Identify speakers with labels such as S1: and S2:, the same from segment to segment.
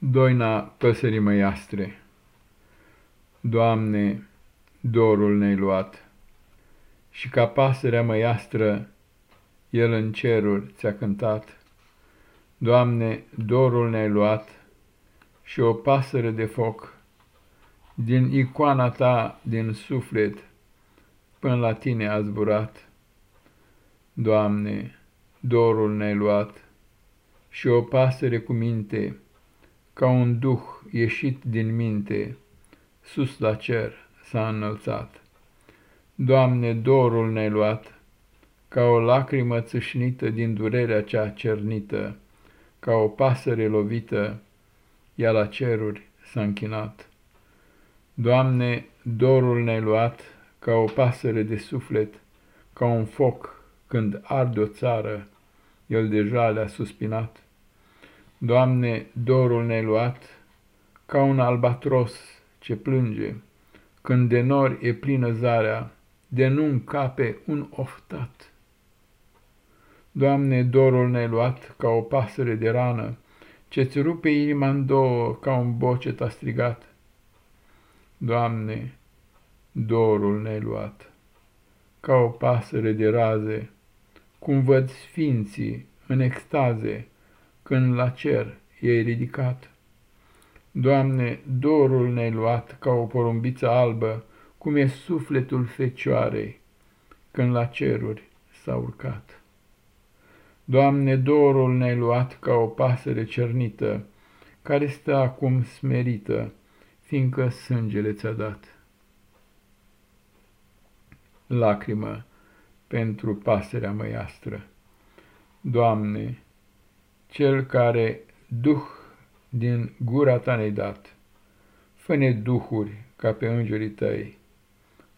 S1: Doina păsării măiastre Doamne, dorul ne-ai luat, Și ca pasărea măiastră, El în ceruri ți-a cântat. Doamne, dorul ne-ai luat, Și o pasăre de foc, Din icoana Ta, din suflet, Până la Tine a zburat. Doamne, dorul ne-ai luat, Și o pasăre cu minte, ca un duh ieșit din minte, sus la cer s-a înălțat. Doamne, dorul ne-ai luat, ca o lacrimă țâșnită din durerea cea cernită, ca o pasăre lovită, ea la ceruri s-a închinat. Doamne, dorul ne-ai luat, ca o pasăre de suflet, ca un foc când arde o țară, el deja le-a suspinat. Doamne, dorul ne-ai luat, ca un albatros ce plânge, când de nori e plină zarea, de nu încape un oftat. Doamne, dorul ne-ai luat, ca o pasăre de rană, ce-ți rupe inima în două, ca un bocet a strigat. Doamne, dorul ne-ai luat, ca o pasăre de raze, cum văd sfinții în extaze, când la cer e ridicat. Doamne, dorul ne-ai luat ca o porumbiță albă, cum e sufletul fecioarei, când la ceruri s-a urcat. Doamne, dorul ne-ai luat ca o pasăre cernită, care stă acum smerită, fiindcă sângele ți-a dat. Lacrimă pentru pasărea măiastră. Doamne, cel care duh din gura ta ne-ai dat. Fă-ne duhuri ca pe îngerii tăi,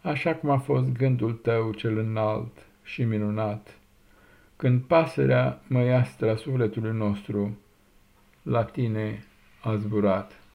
S1: așa cum a fost gândul tău cel înalt și minunat, când pasărea măiastra sufletului nostru la tine a zburat.